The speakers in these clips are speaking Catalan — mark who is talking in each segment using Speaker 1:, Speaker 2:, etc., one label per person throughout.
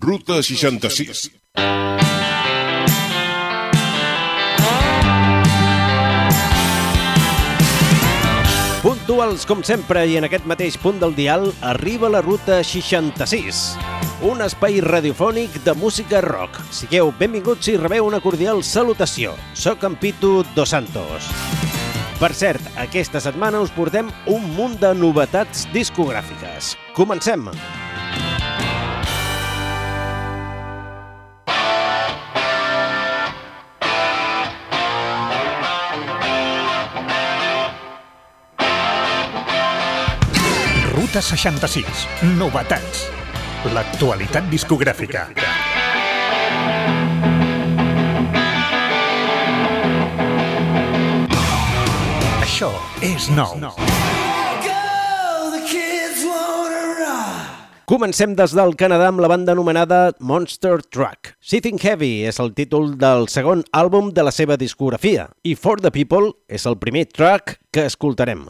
Speaker 1: Ruta 66.
Speaker 2: Puntuals com sempre i en aquest mateix punt del dial arriba la ruta 66, un espai radiofònic de música rock. Sigueu benvinguts i rebeu una cordial salutació. Soc en Pitu Dos Santos. Per cert, aquesta setmana us portem un munt de novetats discogràfiques. Comencem!
Speaker 3: Ruta 66. Novetats. L'actualitat discogràfica. Això és nou.
Speaker 2: Comencem des del Canadà amb la banda anomenada Monster Truck. Sitting Heavy és el títol del segon àlbum de la seva discografia i For the People és el primer track que escoltarem.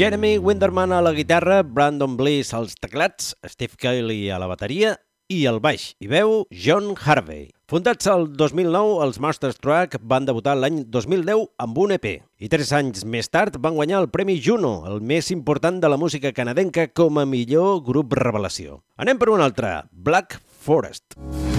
Speaker 2: Jeremy Winderman a la guitarra, Brandon Bliss als teclats, Steve Kelly a la bateria i al baix i veu John Harvey. Fundats el 2009, els Masters Track van debutar l'any 2010 amb un EP i tres anys més tard van guanyar el Premi Juno, el més important de la música canadenca com a millor grup revelació. Anem per un altre, Black Forest.
Speaker 4: Black Forest.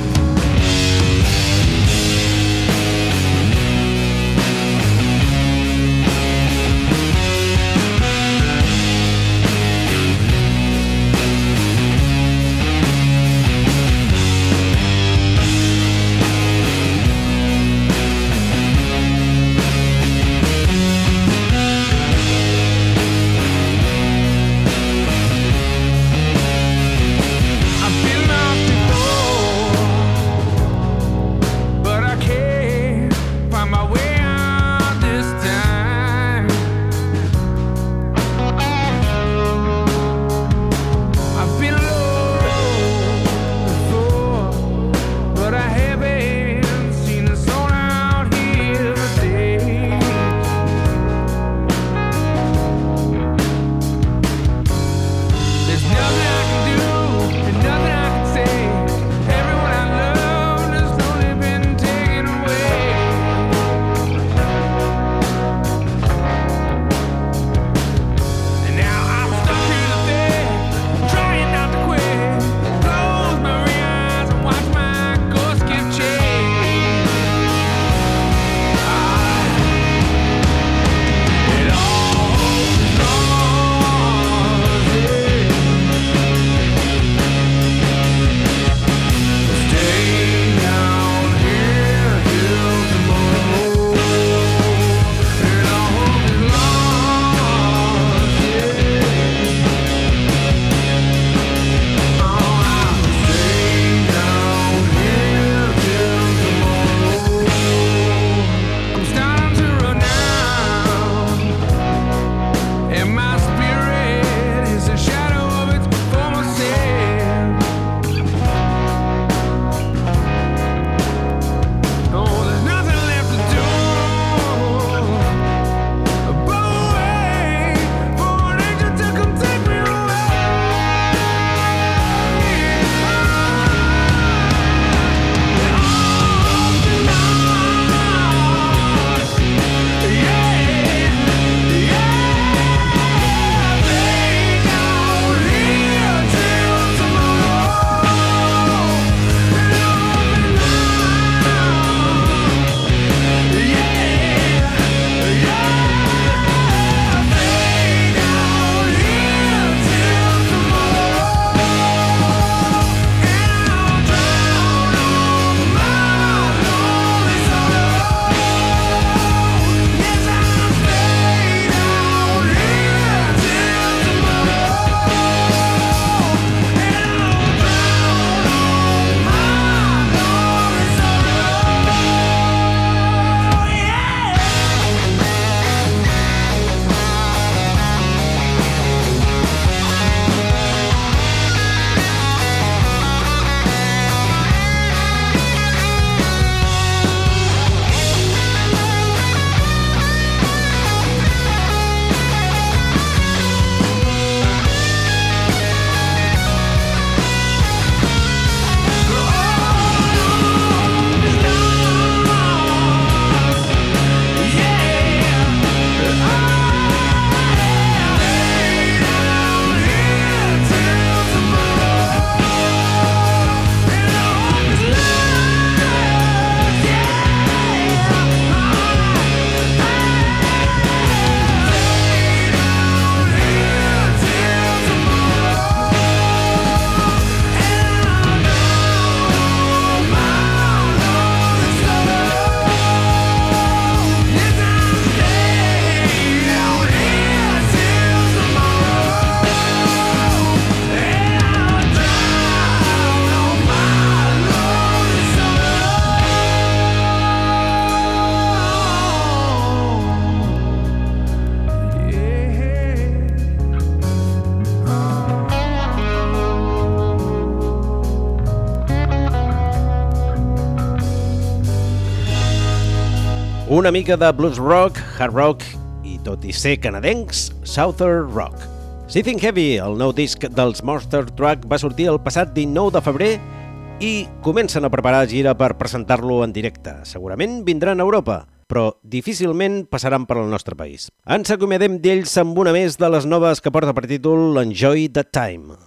Speaker 2: Una mica de blues rock, hard rock i,
Speaker 4: tot i ser canadencs, Southern Rock. Sitting Heavy, el nou disc dels Monster Truck, va sortir el passat 19 de febrer i comencen a preparar gira per presentar-lo en directe. Segurament vindran a Europa, però difícilment passaran per al nostre país. Ens acomiadem d'ells amb una més de les noves que porta per títol Enjoy the Time.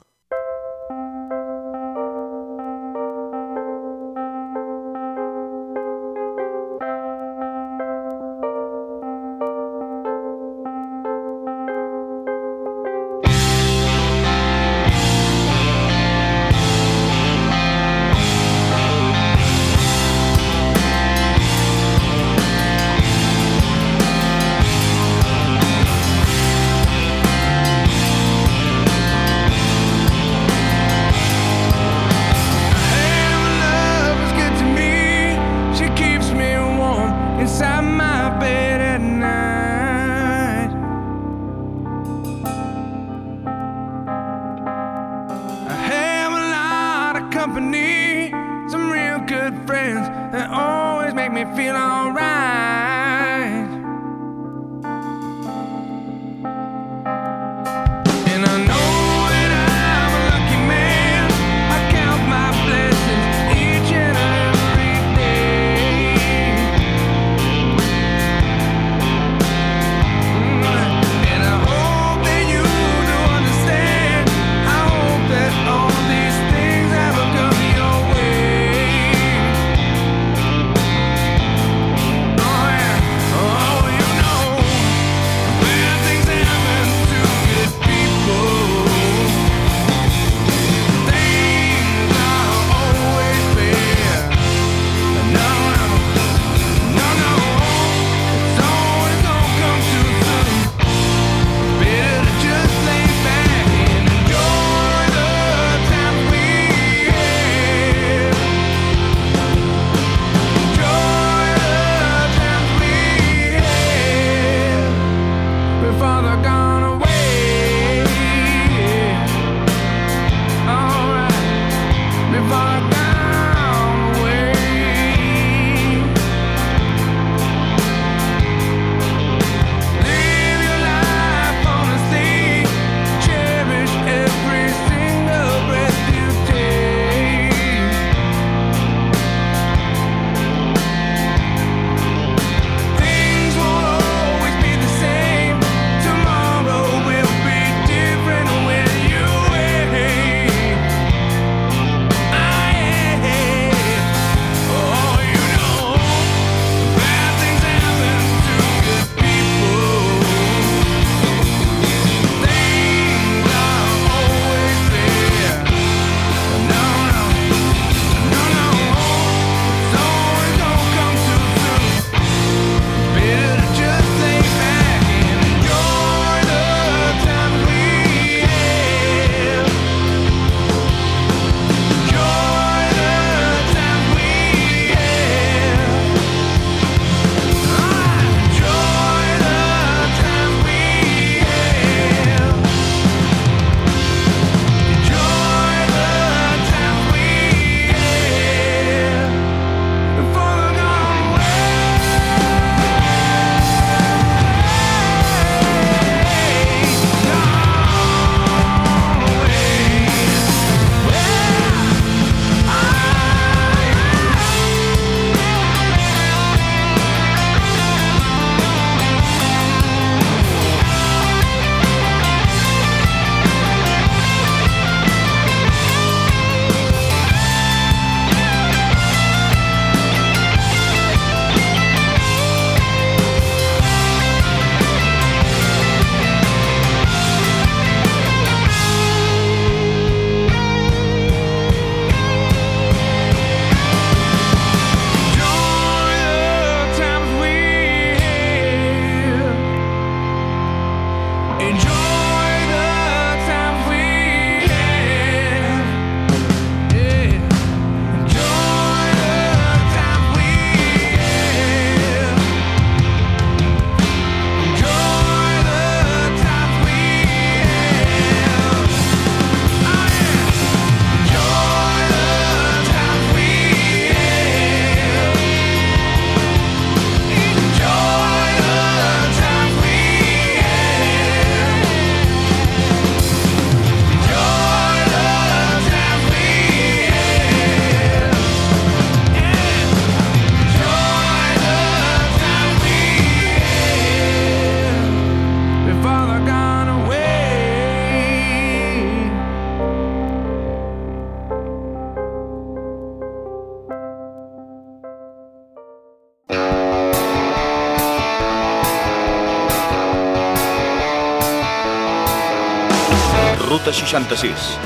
Speaker 1: 66.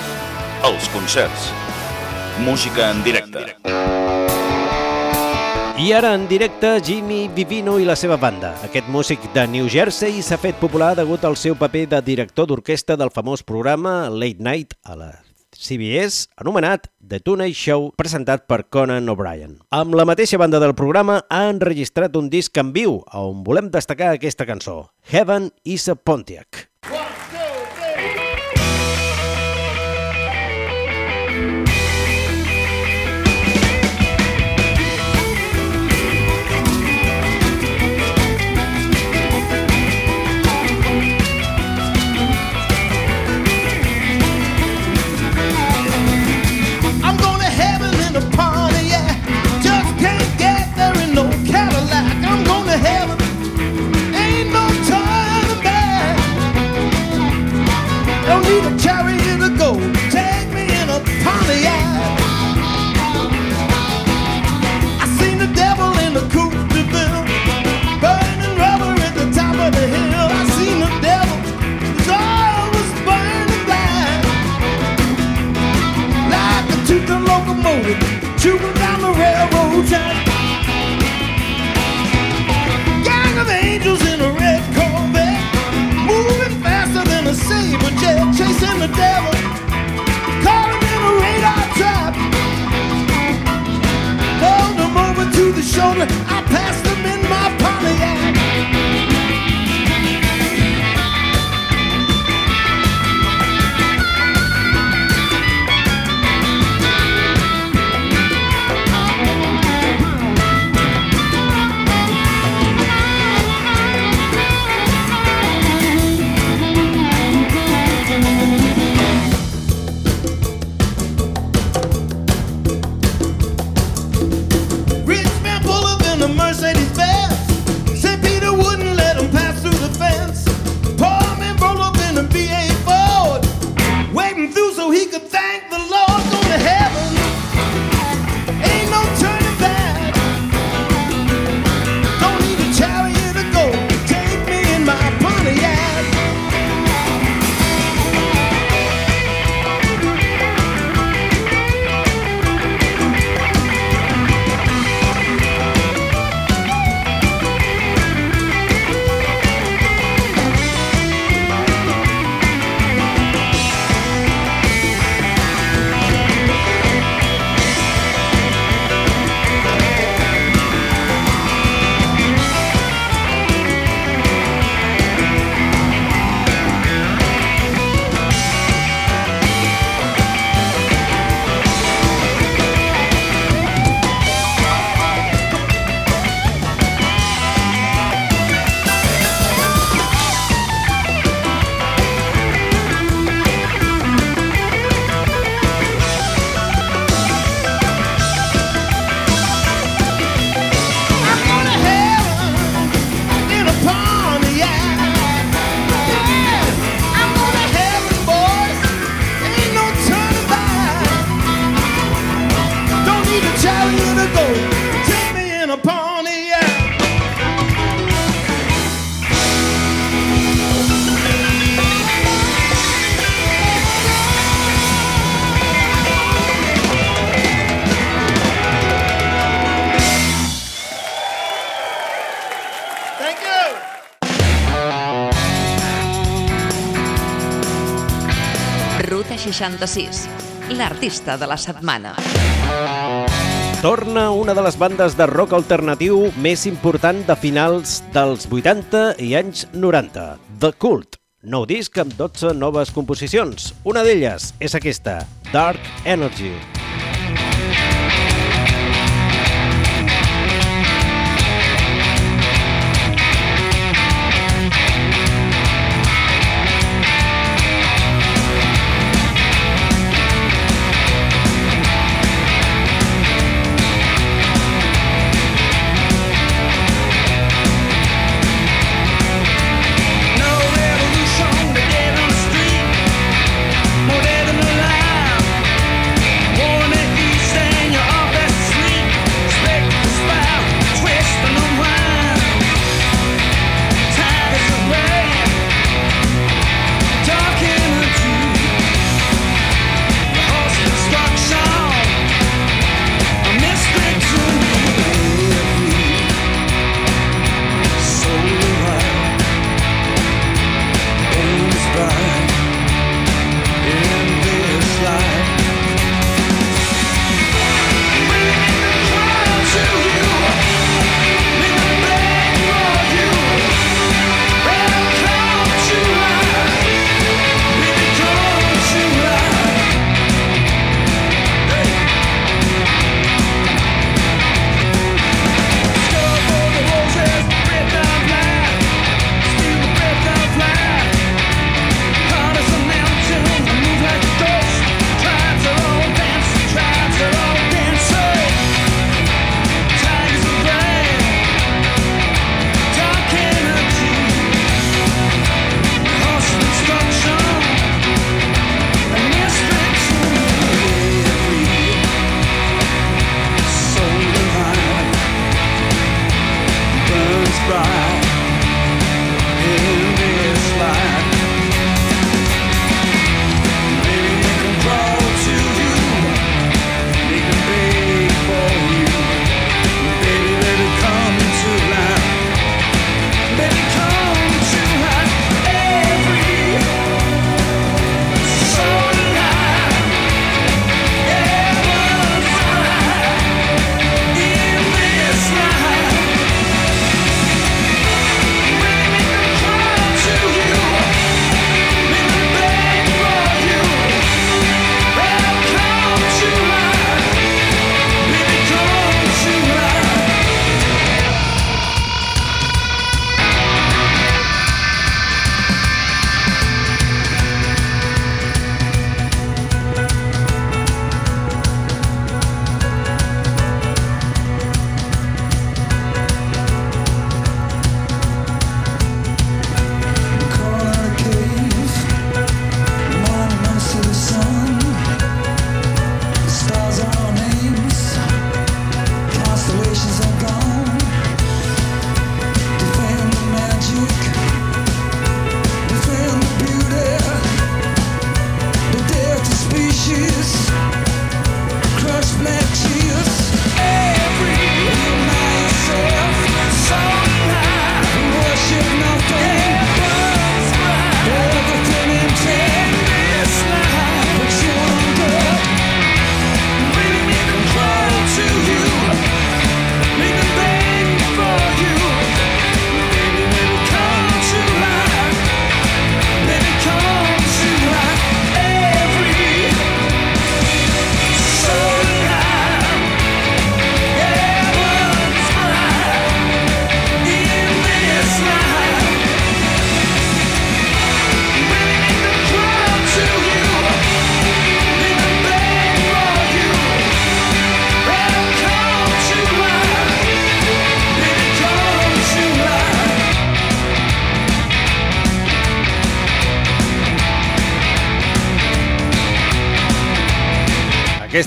Speaker 1: Els concerts. Música en directe.
Speaker 2: I ara en directe, Jimmy Vivino i la seva banda. Aquest músic de New Jersey s'ha fet popular degut al seu paper de director d'orquestra del famós programa Late Night a la CBS, anomenat The Tonight Show, presentat per Conan O'Brien. Amb la mateixa banda del programa ha enregistrat un disc en viu, on volem destacar aquesta cançó, Heaven is a Pontiac.
Speaker 5: Don't need a chariot
Speaker 6: 66, l'artista de la setmana.
Speaker 2: Torna una de les bandes de rock alternatiu més important de finals dels 80 i anys 90, The Cult. Nou disc amb 12 noves composicions. Una d'elles és aquesta, Dark Energy.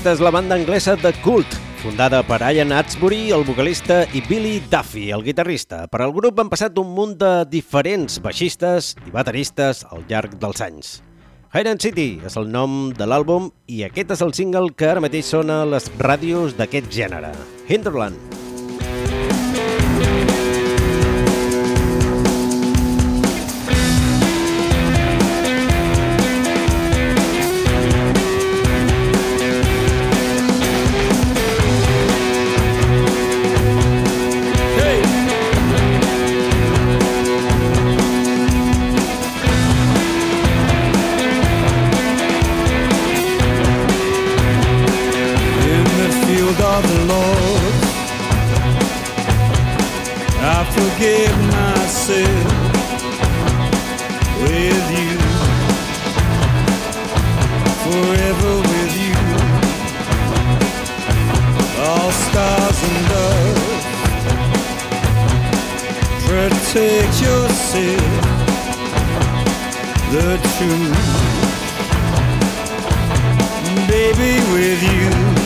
Speaker 2: Aquesta és la banda anglesa de Cult, fundada per Ian Atsbury, el vocalista, i Billy Duffy, el guitarrista. Per al grup han passat un munt de diferents baixistes i bateristes al llarg dels anys. Hidden City és el nom de l'àlbum i aquest és el single que ara mateix sona a les ràdios d'aquest gènere, Hinterland.
Speaker 7: in protect yourself. The truth baby, with you.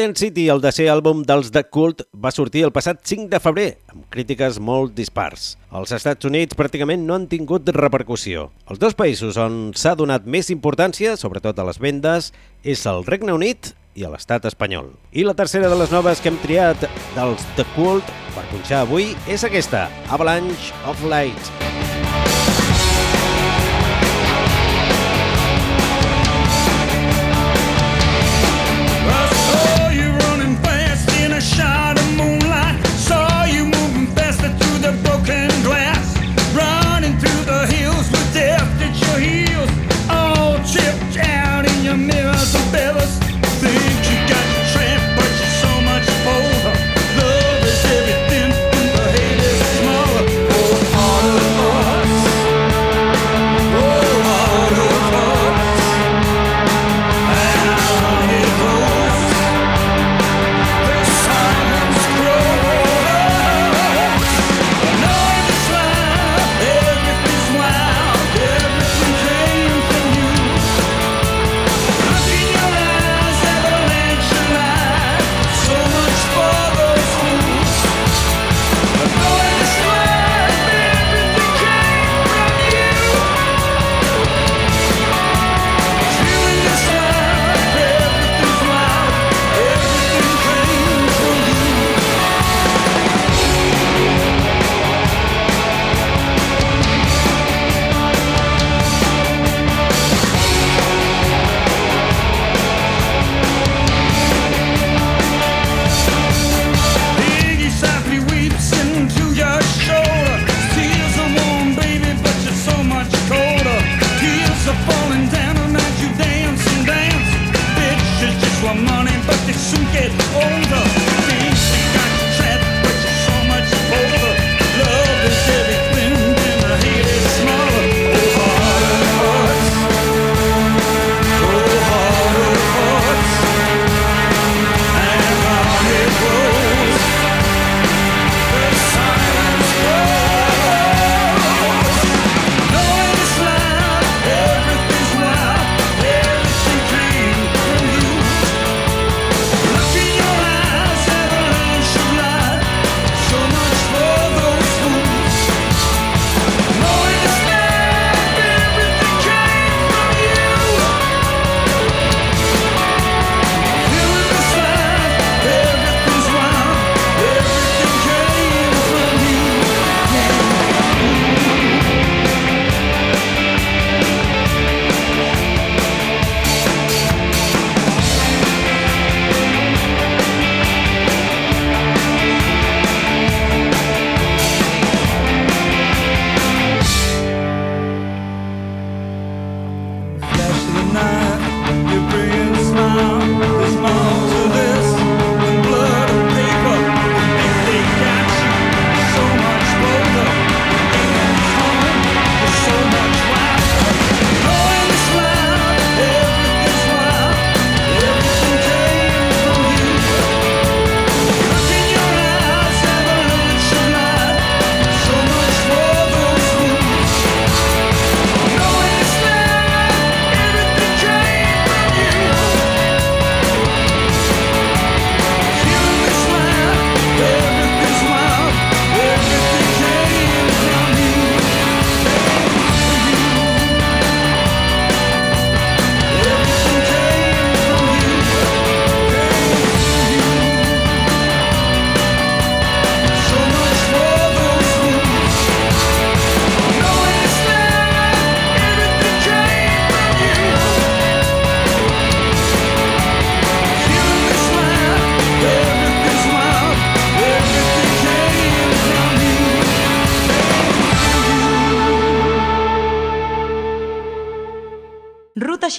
Speaker 7: Variant City, el de ser àlbum dels The Cult, va sortir el passat 5 de febrer, amb crítiques molt dispars. Els Estats Units pràcticament no han tingut repercussió. Els dos països on s'ha donat més importància, sobretot a les vendes, és el Regne Unit i l'estat espanyol. I la tercera de les noves que hem triat dels The Cult per punxar avui és aquesta, Avalanche of Light.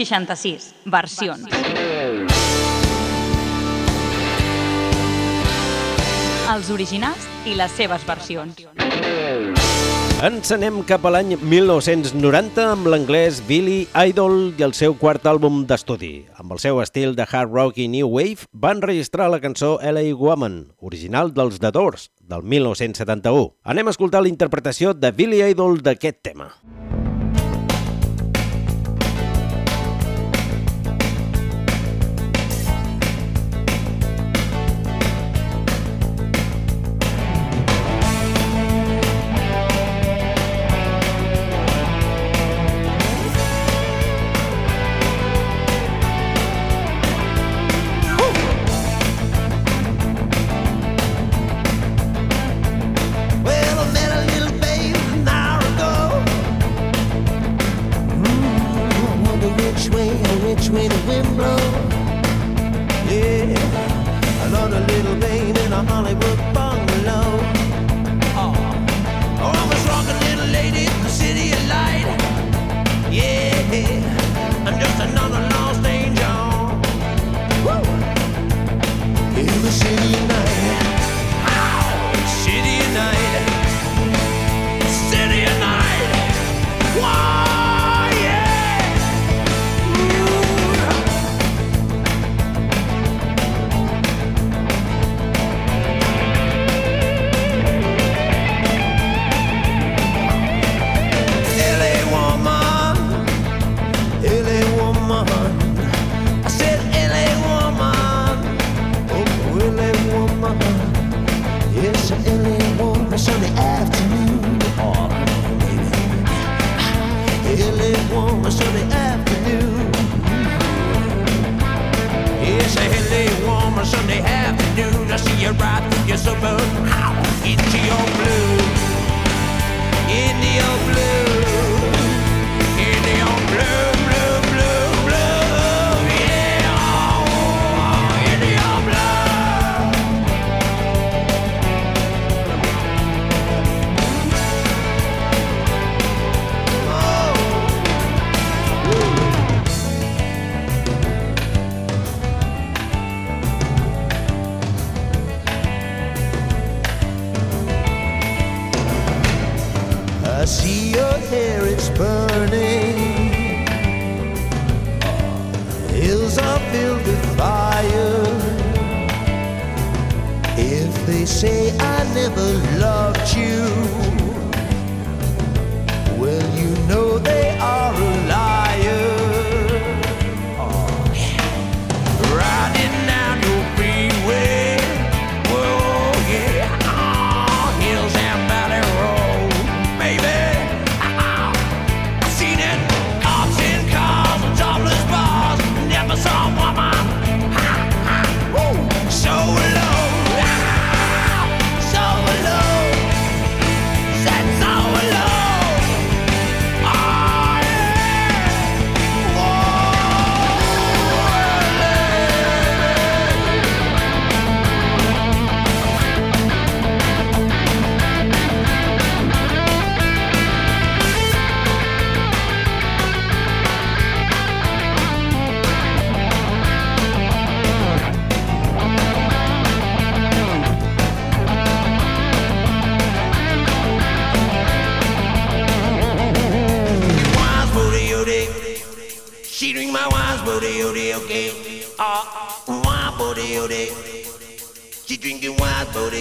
Speaker 8: 66 versions. Els originals i les seves versions.
Speaker 7: Ens anem cap a l'any 1990 amb l'anglès Billy Idol i el seu quart àlbum d'estudi. Amb el seu estil de hard rock i new wave van registrar la cançó LA Woman, original dels The Doors, del 1971. Anem a escoltar la interpretació de Billy Idol d'aquest tema.
Speaker 5: Música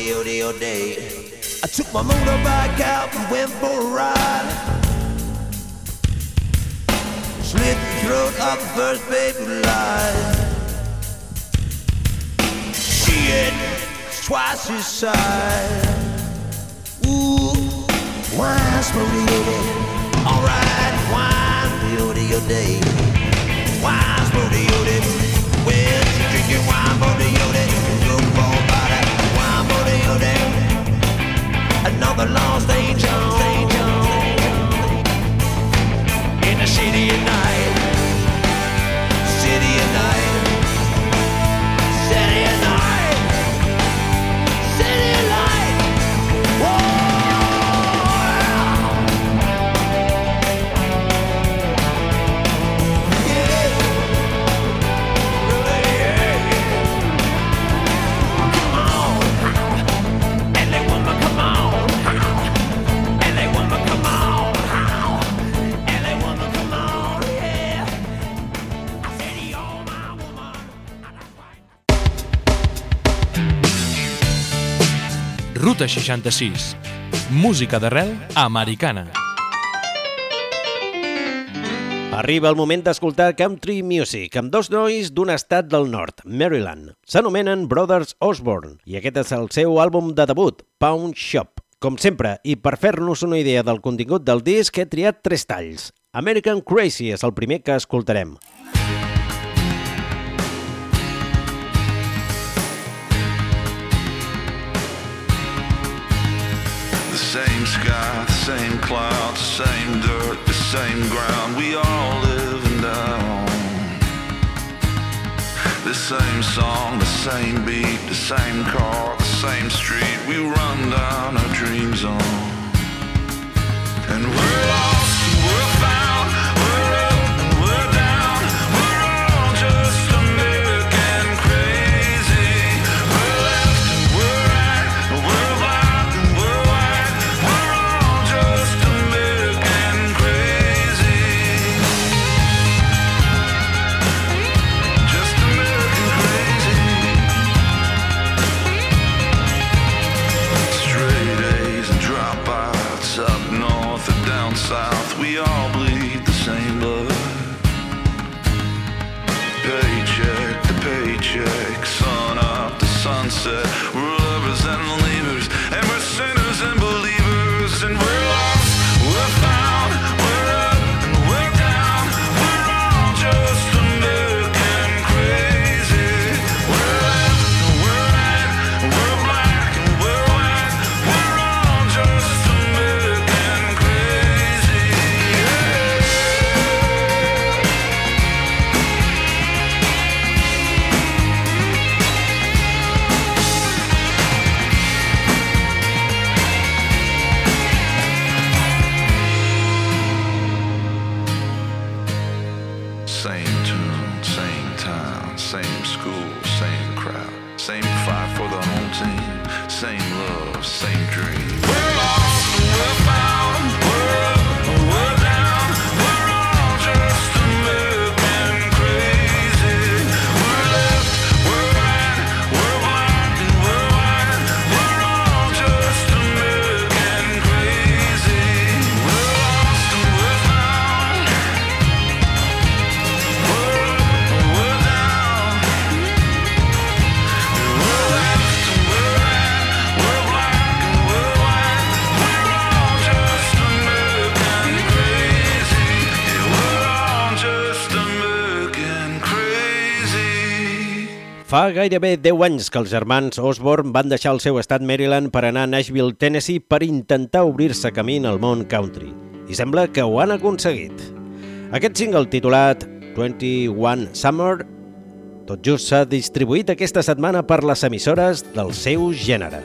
Speaker 5: booty yodie all day. I took my motorbike out and went for a ride. Slit the throat of the first baby line. She had twice his size. Ooh, wine booty yodie. Alright, wine beauty your day. Wine your day. Well, drinking wine beauty your day. Good for Another lost angel. In the city at night. City at night. City at night.
Speaker 9: Ruta 66. Música d'arrel americana.
Speaker 2: Arriba el moment d'escoltar country music amb dos nois d'un estat del nord, Maryland. S'anomenen Brothers Osborne i aquest és el seu àlbum de debut, Pound Shop. Com sempre, i per fer-nos una idea del contingut del disc, he triat tres talls. American Crazy és el primer que escoltarem.
Speaker 10: Same sky, the same clouds, the same dirt, the same ground. We all live and die on. same song, the same beat, the same car, the same street. We run down our dreams on. And we're lost,
Speaker 2: Fa gairebé 10 anys que els germans Osborne van deixar el seu estat Maryland per anar a Nashville, Tennessee per intentar obrir-se camí al món country. I sembla que ho han aconseguit. Aquest single titulat 21 Summer tot just s'ha distribuït aquesta setmana per les emissores del seu gènere.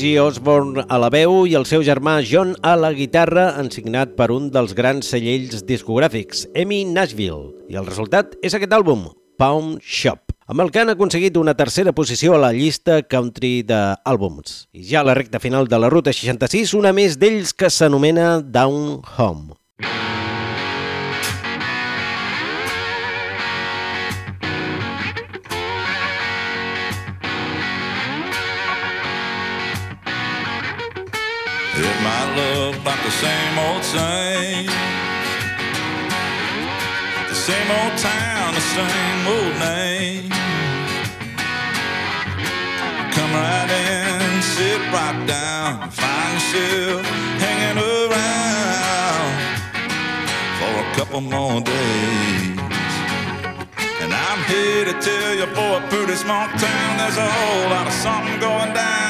Speaker 2: Digi Osborne a la veu i el seu germà John a la guitarra han signat per un dels grans cellells discogràfics, EMI Nashville. I el resultat és aquest àlbum, Pound Shop, amb el que han aconseguit una tercera posició a la llista country d'àlbums. I ja a la recta final de la Ruta 66, una més d'ells que s'anomena Down Home.
Speaker 10: Might look like the same old same. The same old town, the same old name. Come right in, sit right down, find yourself hanging around for a couple more days. And I'm here to tell you, boy, pretty small town, there's a whole lot of something going down,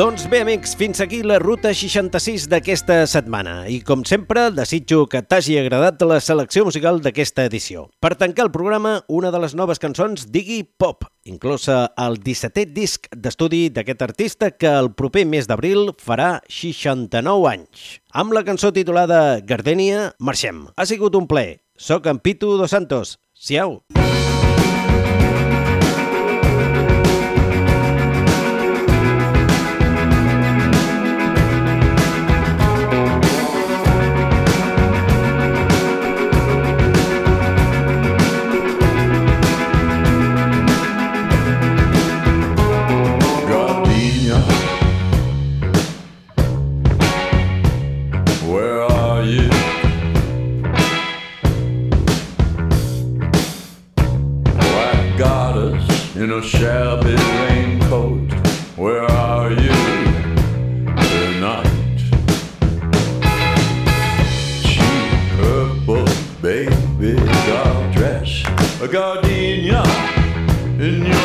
Speaker 2: Doncs bé, amics, fins aquí la ruta 66 d'aquesta setmana. I, com sempre, desitjo que t'hagi agradat la selecció musical d'aquesta edició. Per tancar el programa, una de les noves cançons d'Iggy Pop, inclosa al 17è disc d'estudi d'aquest artista que el proper mes d'abril farà 69 anys. Amb la cançó titulada Gardènia, marxem. Ha sigut un ple. Soc en Pitu Dos Santos. Siau!
Speaker 11: shabby raincoat. Where are you tonight? Cheap purple baby doll dress, a gardenia in your